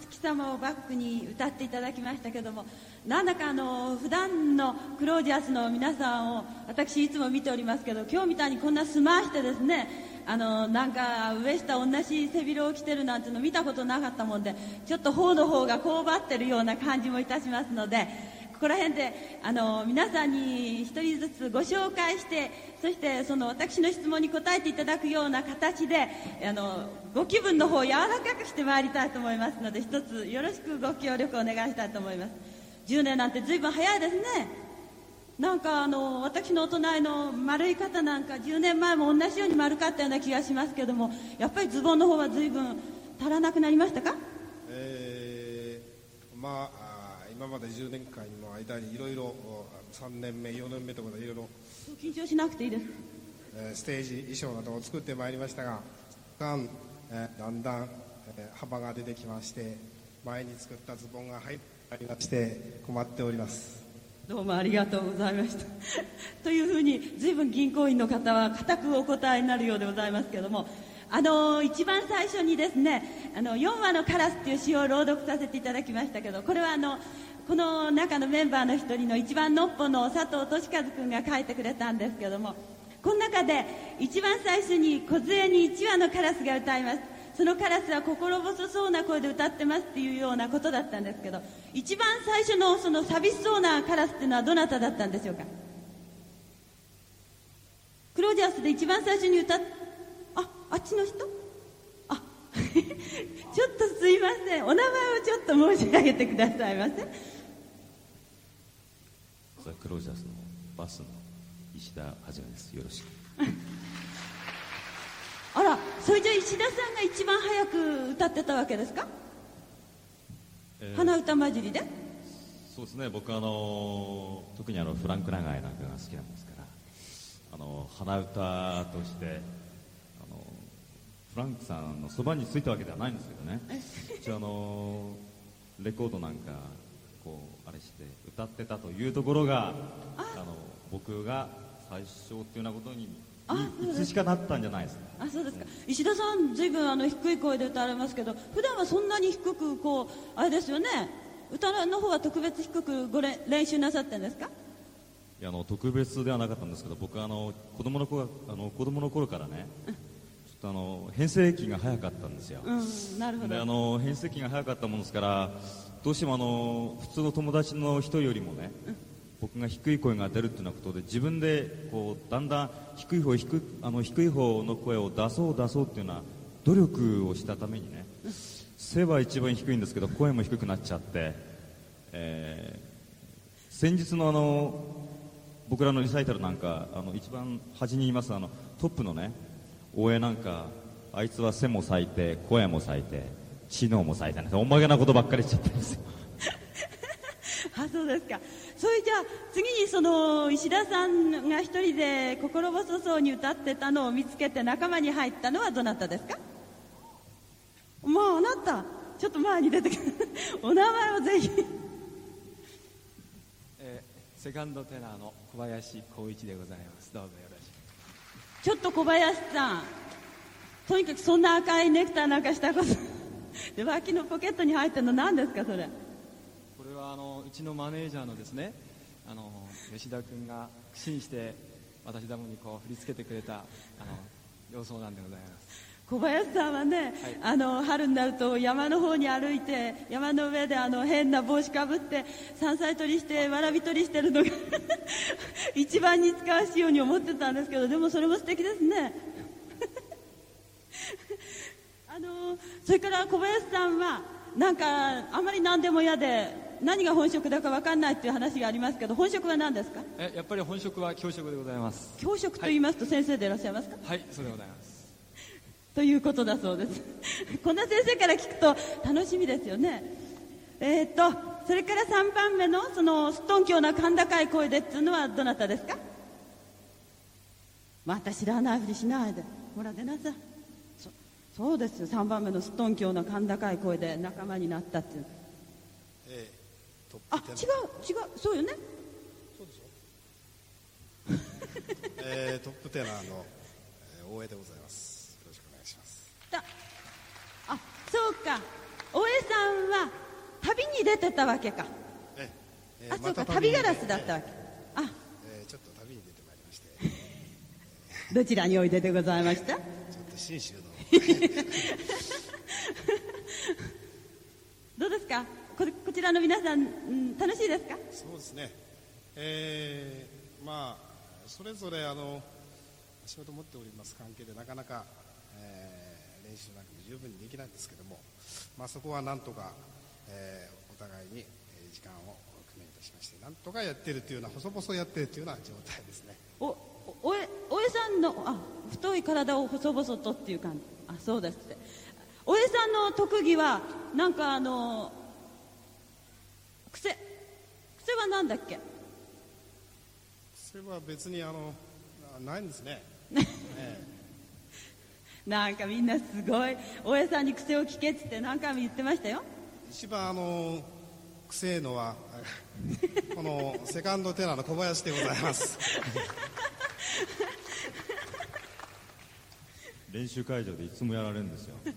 月様をバックに歌っていただきましたけどもなんだかあの普段のクロージアスの皆さんを私いつも見ておりますけど今日みたいにこんなすましてですねあのなんか上下同じ背広を着てるなんての見たことなかったもんでちょっと頬の方がこうばってるような感じもいたしますのでここら辺であの皆さんに一人ずつご紹介してそしてその私の質問に答えていただくような形であのご気分の方を柔らかくしてまいりたいと思いますので一つよろしくご協力お願いしたいと思います。10年なんて随分早いですね。なんかあの私のお隣の丸い方なんか10年前も同じように丸かったような気がしますけどもやっぱりズボンの方は随分足らなくなりましたか？えーまあ今まで10年間の間にいろいろ3年目4年目とかでいろいろ緊張しなくていいです、えー、ステージ衣装などを作ってまいりましたがだん、えー、だん幅が出てきまして前に作ったズボンが入りまして困っております。どうもありがとうございました。というふうに随分銀行員の方は固くお答えになるようでございますけどもあの一番最初にですねあの4話のカラスっていう詩を朗読させていただきましたけどこれはあのこの中のメンバーの一人の一番のっぽの佐藤俊和君が書いてくれたんですけどもこの中で一番最初に梢に1羽のカラスが歌います。そのカラスは心細そうな声で歌ってますっていうようなことだったんですけど一番最初のその寂しそうなカラスっていうのはどなただったんでしょうか？クロージャースで一番最初に歌っああっちの人？あ ちょっとすいません。お名前をちょっと申し上げてくださいませ。ザ・クロージャースのバスの石田はじめです。よろしく。あらそれじゃ石田さんが一番早く歌ってたわけですか、えー、鼻歌混じりで？そうですね。僕あの特にあのフランク長井なんかが好きなんですからあの鼻歌としてあのフランクさんのそばについたわけではないんですけどね。一応あのレコードなんかこうあれして歌ってたというところがあ。の僕が最初っていうようなことにいつしかなったんじゃないです。かあそうですか。石田さんずいぶんあの低い声で歌われますけど普段はそんなに低くこうあれですよね。歌の方は特別低くごれ練習なさってんですか？いやあの特別ではなかったんですけど僕はあの子供の頃あの子供の頃からね、あの変声期が早かったんですよ、うん、なるほど。であの変声期が早かったものですからどうしてもあの普通の友達の人よりもね、僕が低い声が出るっていうようなことで自分でこうだんだん低い方低あの低い方の声を出そう出そうっていうような努力をしたためにね背は一番低いんですけど声も低くなっちゃって、えー、先日のあの僕らのリサイタルなんかあの一番端にいますあのトップのね応援なんかあいつは背も咲いて声も咲いて知能も咲いたね。おまけなことばっかりしちゃったんですよ。あそうですか。それじゃあ次にその石田さんが一人で心細そうに歌ってたのを見つけて仲間に入ったのはどなたですか？まああなたちょっと前に出てくる。お名前をぜひ。えー、セカンドテナーの小林光一でございます。どうぞよろしくちょっと小林さんとにかくそんな赤いネクタイなんかしたことで脇のポケットに入ってるの何ですかそれ？これはあのうちのマネージャーのですねあの吉田君が苦心して私どもにこう振り付けてくれたあの様相なんでございます。小林さんはね、あの春になると山の方に歩いて山の上であの変な帽子かぶって山菜採りしてわらび取りしてるのが 一番に使わしいように思ってたんですけどでもそれも素敵ですね。あのそれから小林さんはなんかあまり何でも嫌で何が本職だか分かんないっていう話がありますけど本職は何ですか？えやっぱり本職は教職でございます。教職と言いますと先生でいらっしゃいますか、はいそうでございますということだそうです。こんな先生から聞くと楽しみですよね。えー、とそれから3番目のそのすっとんきょうな甲高い声でっていうのはどなたですか？また知らないふりしないで。ほら出なさい。そそうですよ。3番目のすっとんきょうな甲高い声で仲間になったっていう。えー、トあップ10違う違うそうよね。えー、トップテナーの、えー大江でございますしますだあそうか。大江さんは旅に出てたわけか。えーえーあそうかまた旅ガラにスだったわけ。あ。えーちょっと旅に出てまいりまして。どちらにおいででございました？ちょっと信州の。どうですか？ここちらの皆さん、うん楽しいですか？そうですね。えーまあそれぞれあの仕事を持っております関係でなかなか、えー練習なんかも十分にできないんですけども、まあ、そこはなんとか、えーお互いにえー時間を工面いたしましてなんとかやってるというような細々やってるというような状態ですね。おおおえおえさんのあ太い体を細々とっていう感じ。あそうですって。おえさんの特技はなんかあの癖。癖はなんだっけ？それは別にあのなないんですね、えなんかみんなすごい。おえさんに癖を聞けっつって何回も言ってましたよ。ー一番あのくせえのは このセカンドテナーの小林でございます。練習会場でいつもやられるんですよ。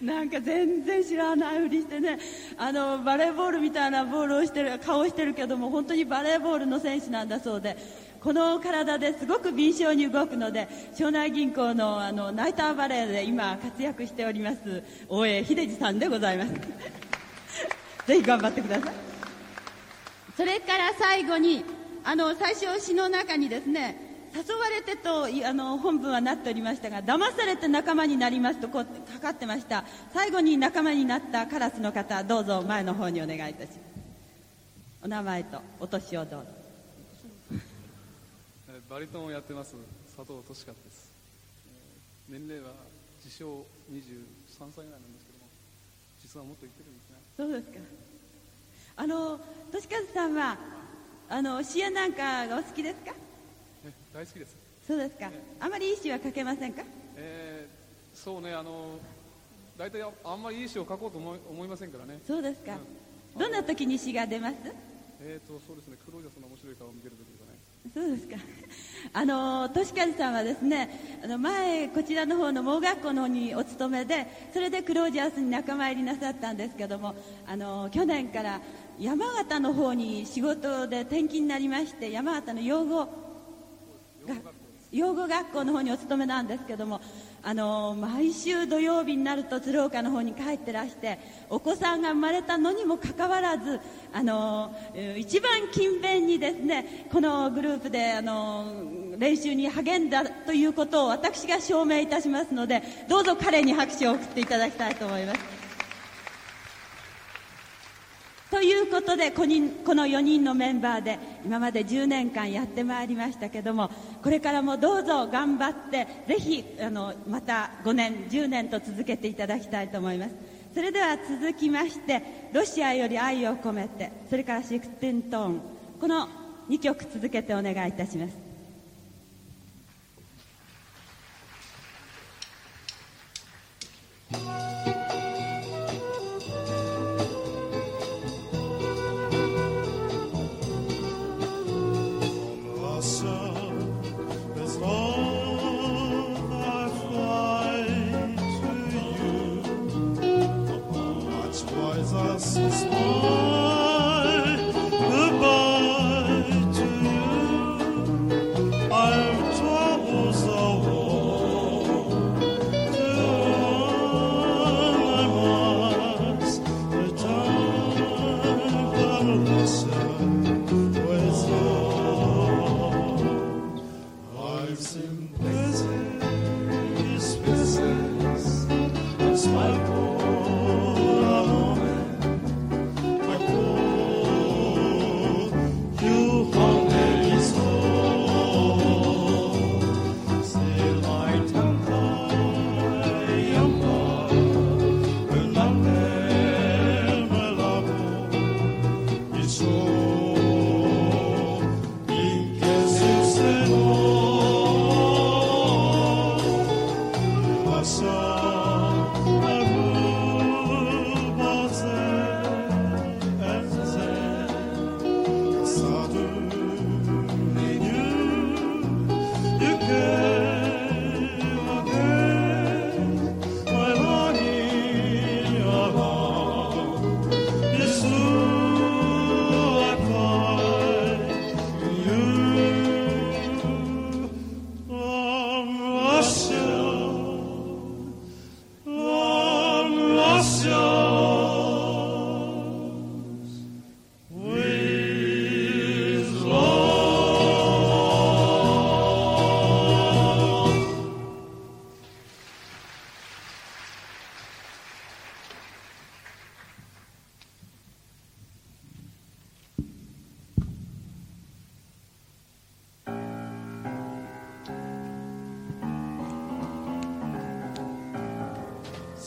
なんか全然知らないふりしてね。あのバレーボールみたいなボールをしてる顔をしてるけども本当にバレーボールの選手なんだそうでこの体ですごく敏捷に動くので庄内銀行のあのナイターバレーで今活躍しております大江秀治さんでございます。ぜひ頑張ってください。それから最後にあの最初詩の中にですね誘われてとあの本文はなっておりましたが騙されて仲間になりますとこうかかってました。最後に仲間になったカラスの方どうぞ前の方にお願いいたします。お名前とお年をどうぞ。バリトンをやってます佐藤俊勝です、えー年齢は自称23歳ぐらいなんですけども実はもっといってるんですね。そうですか。あの俊和さんはあの詩やなんかがお好きですか？え大好きです。そうですか。あまりいい詩は書けませんか？えーそうねあの大体ああんまりいい詩を書こうと思い思いませんからね。そうですか。どんな時に詩が出ます？えーとそうですね。クロージャスの面白い顔を見てる時とかねそうですか。あの、としかずさんはですね、あの、前、こちらの方の盲学校の方にお勤めで、それでクロージャースに仲間入りなさったんですけども、あの、去年から山形の方に仕事で転勤になりまして、山形の養護養護学校の方にお勤めなんですけども、あの毎週土曜日になると鶴岡の方に帰ってらしてお子さんが生まれたのにもかかわらずあの一番勤勉にですねこのグループであの練習に励んだということを私が証明いたしますのでどうぞ彼に拍手を送っていただきたいと思います。ということでこ人この4人のメンバーで今まで10年間やってまいりましたけどもこれからもどうぞ頑張ってぜひあのまた5年10年と続けていただきたいと思います。それでは続きまして「ロシアより愛を込めて」それから「シクティントーン」この2曲続けてお願いいたします「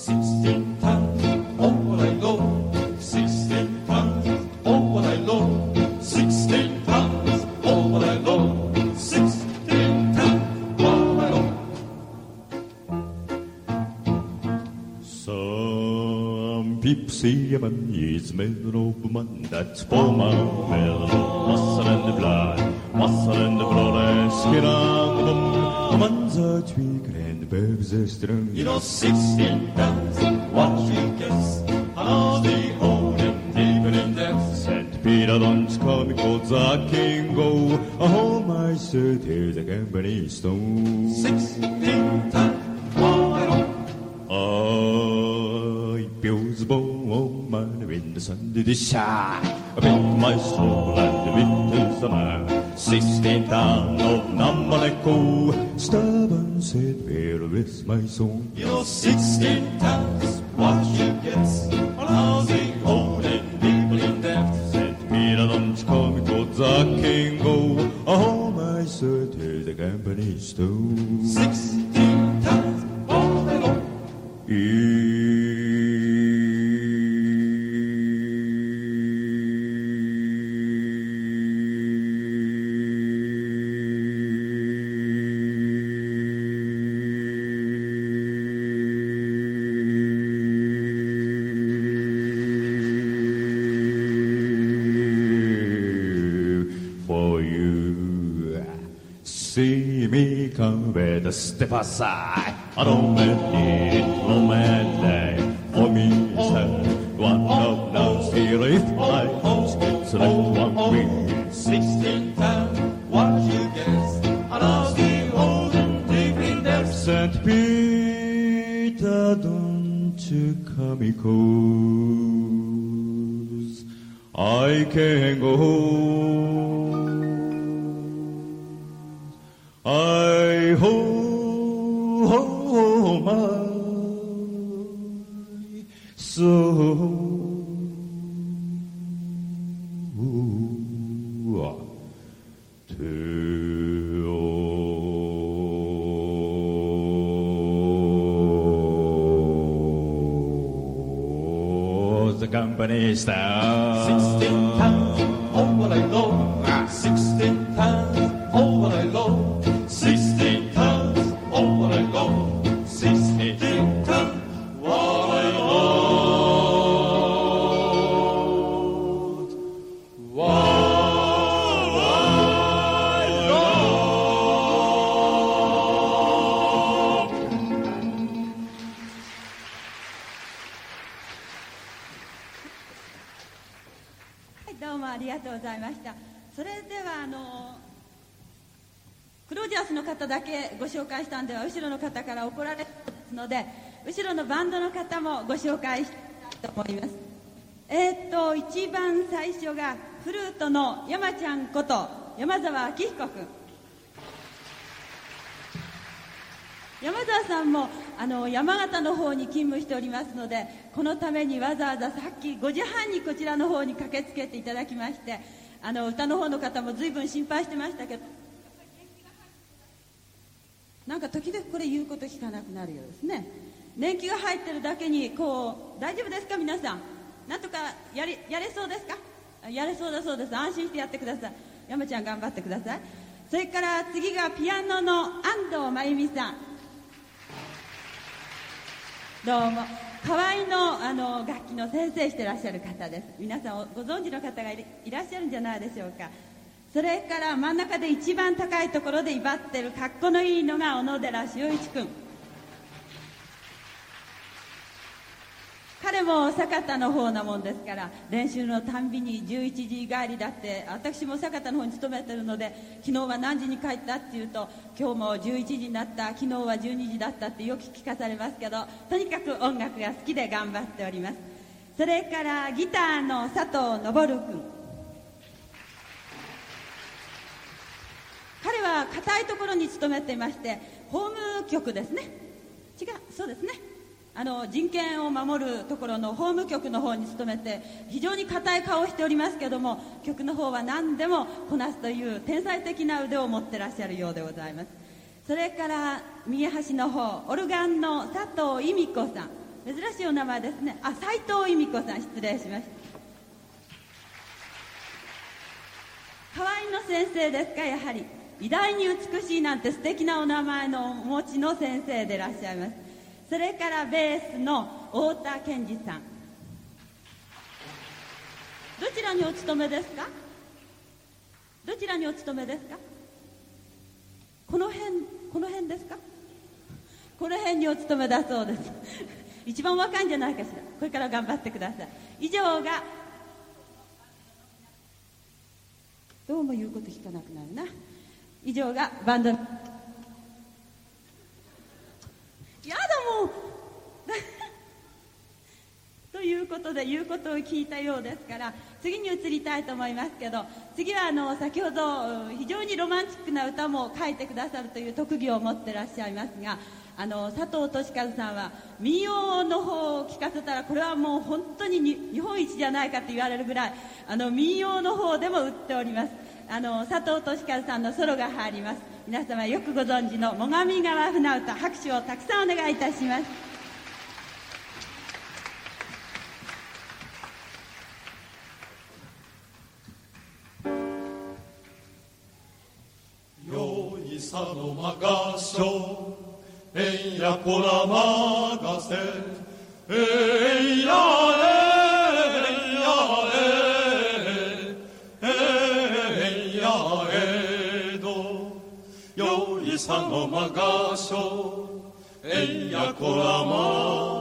Sixteen tons, oh what I know. Sixteen tons, oh what I know. Sixteen tons, oh what I know. Sixteen tons, oh I know. Some people see a man is made of man that's for my mellow muscle and the blood, muscle and the blood skin on the. A man's a twig and the baby's a strong. You know, sixteen USA. I built my stall at the Wittelshammer, Sixteen town of Nammaneko. Stubborn said, where is my soul Your 16 town is what you get. On housing, owning, people in debt. Said Peter, don't call me God, the king, go. Oh, my sir, till the company stole. 16 towns, all alone. Yeah. Step aside. I don't believe. So uh, the company style. 後ろの方から怒られますので、後ろのバンドの方もご紹介したいと思います。えーっと一番最初がフルートの山ちゃんこと山沢明彦君。山澤さんもあの山形の方に勤務しておりますのでこのためにわざわざさっき5時半にこちらの方に駆けつけていただきましてあの歌の方の方も随分心配してましたけどなんか時々これ言うこと聞かなくなるようですね。年季が入ってるだけにこう大丈夫ですか皆さん？なんとかやりやれそうですか？やれそうだそうです。安心してやってください。山ちゃん頑張ってください。それから次がピアノの安藤真由美さん。どうも。河合のあの楽器の先生してらっしゃる方です。皆さんご存知の方がいいらっしゃるんじゃないでしょうか。それから真ん中で一番高いところで威張ってる格好のいいのが小野寺修一君。彼も酒田の方なもんですから練習のたんびに11時帰りだって私も酒田の方に勤めてるので昨日は何時に帰ったっていうと今日も11時になった昨日は12時だったってよく聞かされますけどとにかく音楽が好きで頑張っております。それからギターの佐藤昇君彼は硬いところに勤めていまして法務局ですね。違うそうですね。あの人権を守るところの法務局の方に勤めて非常に硬い顔をしておりますけども局の方は何でもこなすという天才的な腕を持ってらっしゃるようでございます。それから右端の方オルガンの佐藤恵美子さん。珍しいお名前ですね。あ斉藤恵美子さん失礼しました。河合の先生ですかやはり。偉大に美しいなんて素敵なお名前のお持ちの先生でいらっしゃいます。それからベースの太田健二さん。どちらにお勤めですか？どちらにお勤めですか？この辺この辺ですか？この辺にお勤めだそうです。一番若いんじゃないかしら。これから頑張ってください。以上がどうも言うこと聞かなくなるな。以上がバンド。やだもう。ということで言うことを聞いたようですから次に移りたいと思いますけど次はあの先ほど非常にロマンチックな歌も書いてくださるという特技を持ってらっしゃいますがあの佐藤俊和さんは民謡の方を聞かせたらこれはもう本当に日本一じゃないかと言われるぐらいあの民謡の方でも売っております。あの佐藤俊和さんのソロが入ります。皆様よくご存知の最上川船歌拍手をたくさんお願いいたします。よいさのまがしょえんやこらまがせえんよいさの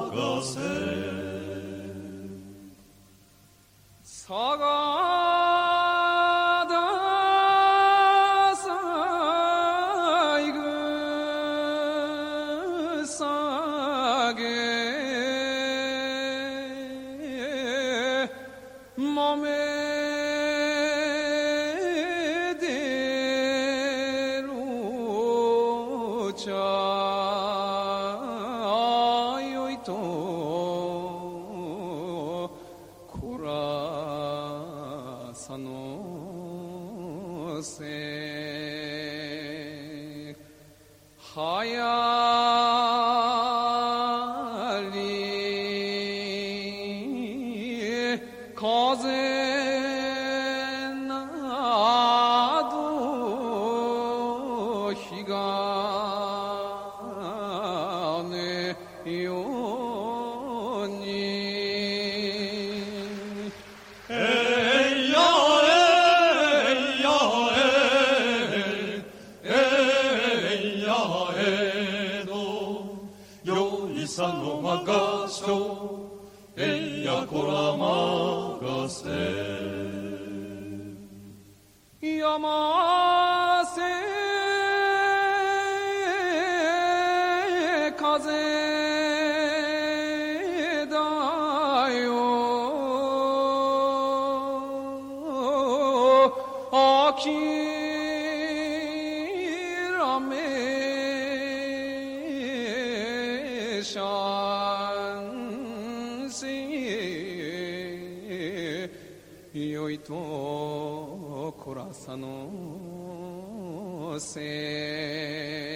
いさのまがし no céu.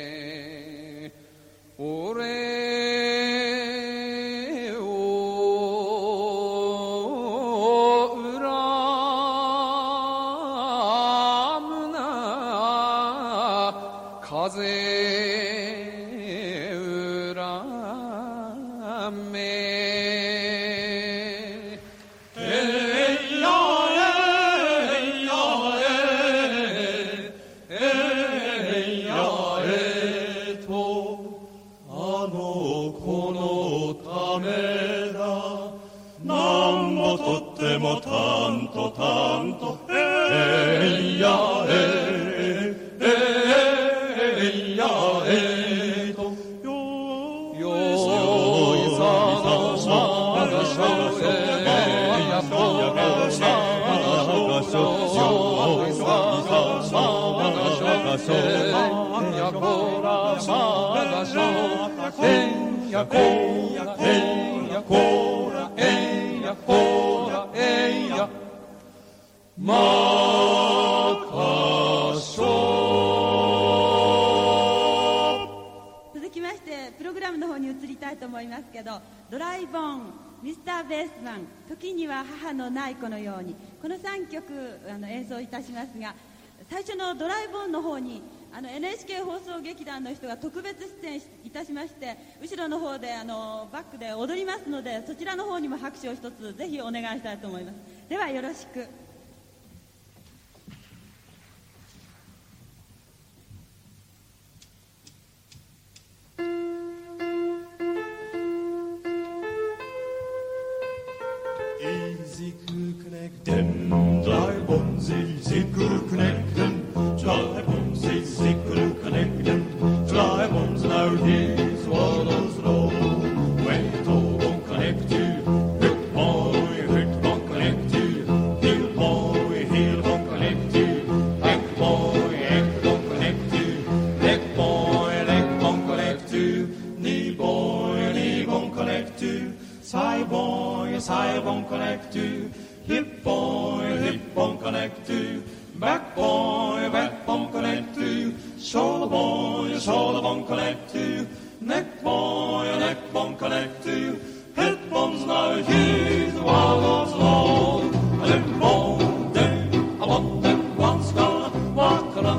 劇団の人が特別出演いたしまして後ろの方であのバックで踊りますのでそちらの方にも拍手を一つぜひお願いしたいと思います。ではよろしく。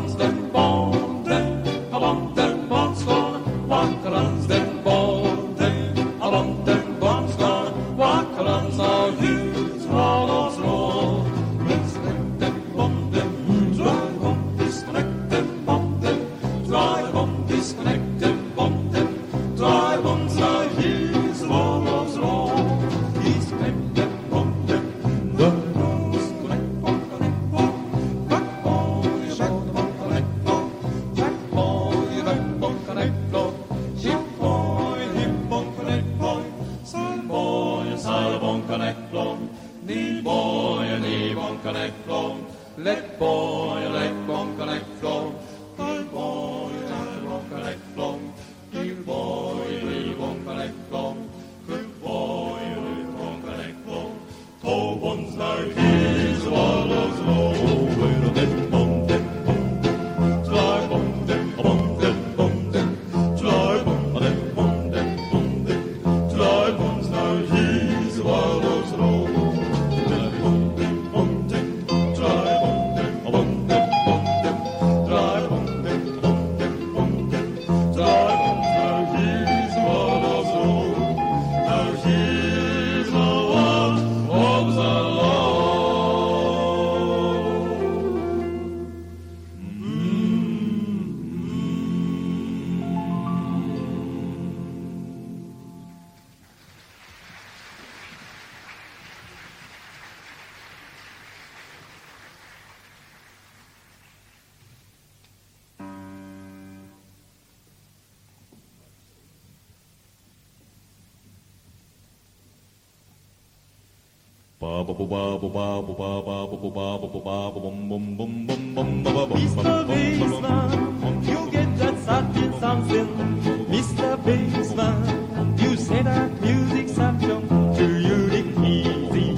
comes them. Mr. Bassman, you get that satin. Mr. Bassman, you say that music something to you the easy.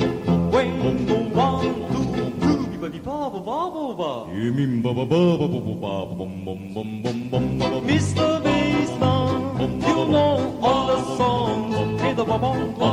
When the one, two, two, ba. You mean ba ba ba ba ba bum bum bum bum bum. Mr. Bassman, you know all the songs. Hey, the.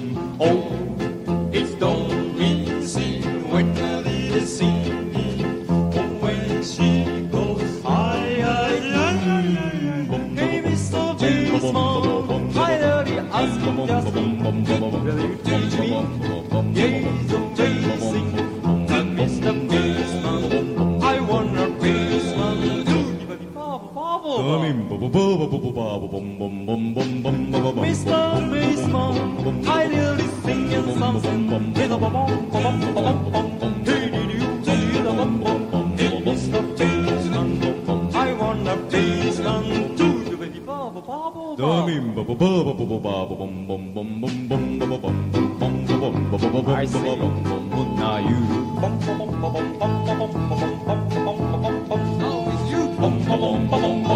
ンボボンボン。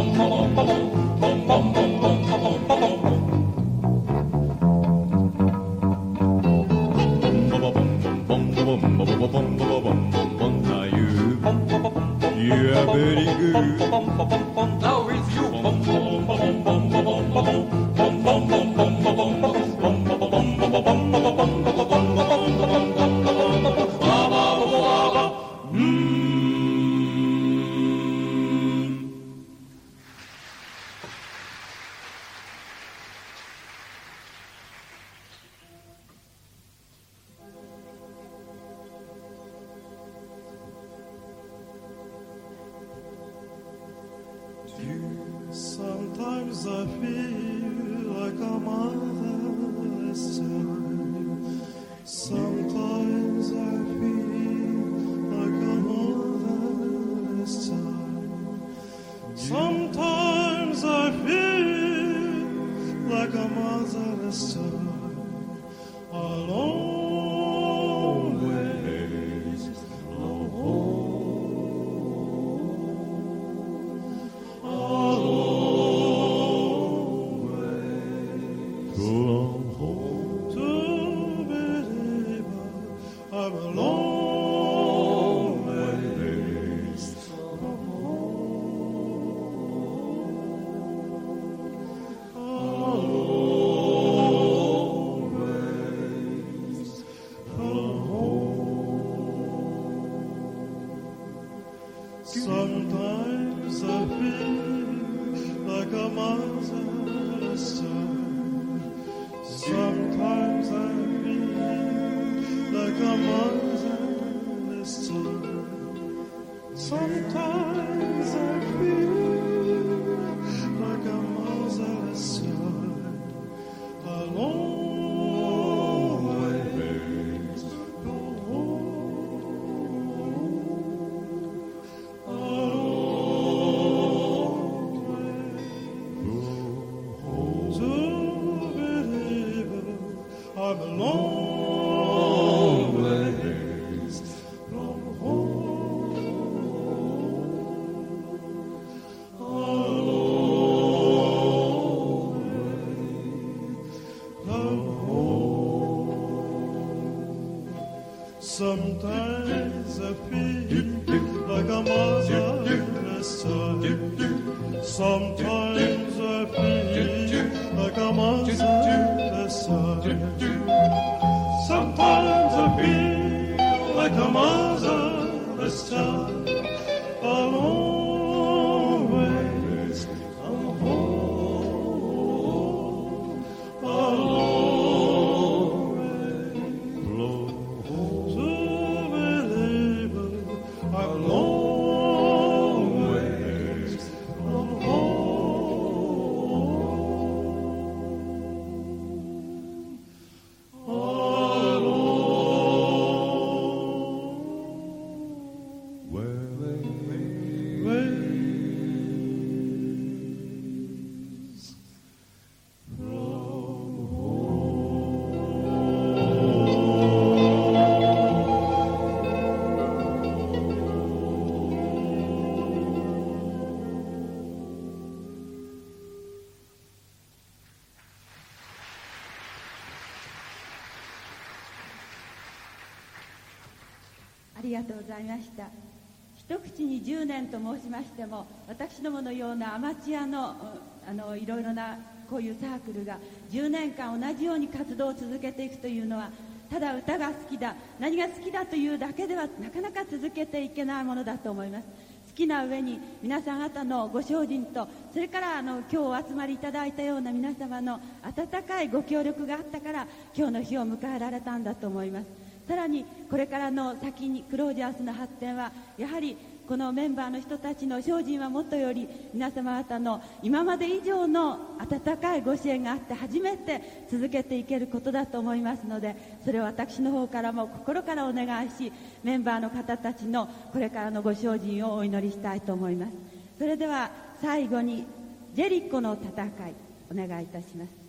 りがとうございました。一口に10年と申しましても私どものようなアマチュアのあのいろいろなこういうサークルが10年間同じように活動を続けていくというのはただ歌が好きだ何が好きだというだけではなかなか続けていけないものだと思います。好きな上に皆さん方のご精進とそれからあの今日お集まりいただいたような皆様の温かいご協力があったから今日の日を迎えられたんだと思います。さらにこれからの先にクロージャースの発展はやはりこのメンバーの人たちの精進はもとより皆様方の今まで以上の温かいご支援があって初めて続けていけることだと思いますのでそれを私の方からも心からお願いしメンバーの方たちのこれからのご精進をお祈りしたいと思います。それでは最後にジェリコの戦いお願いいたします。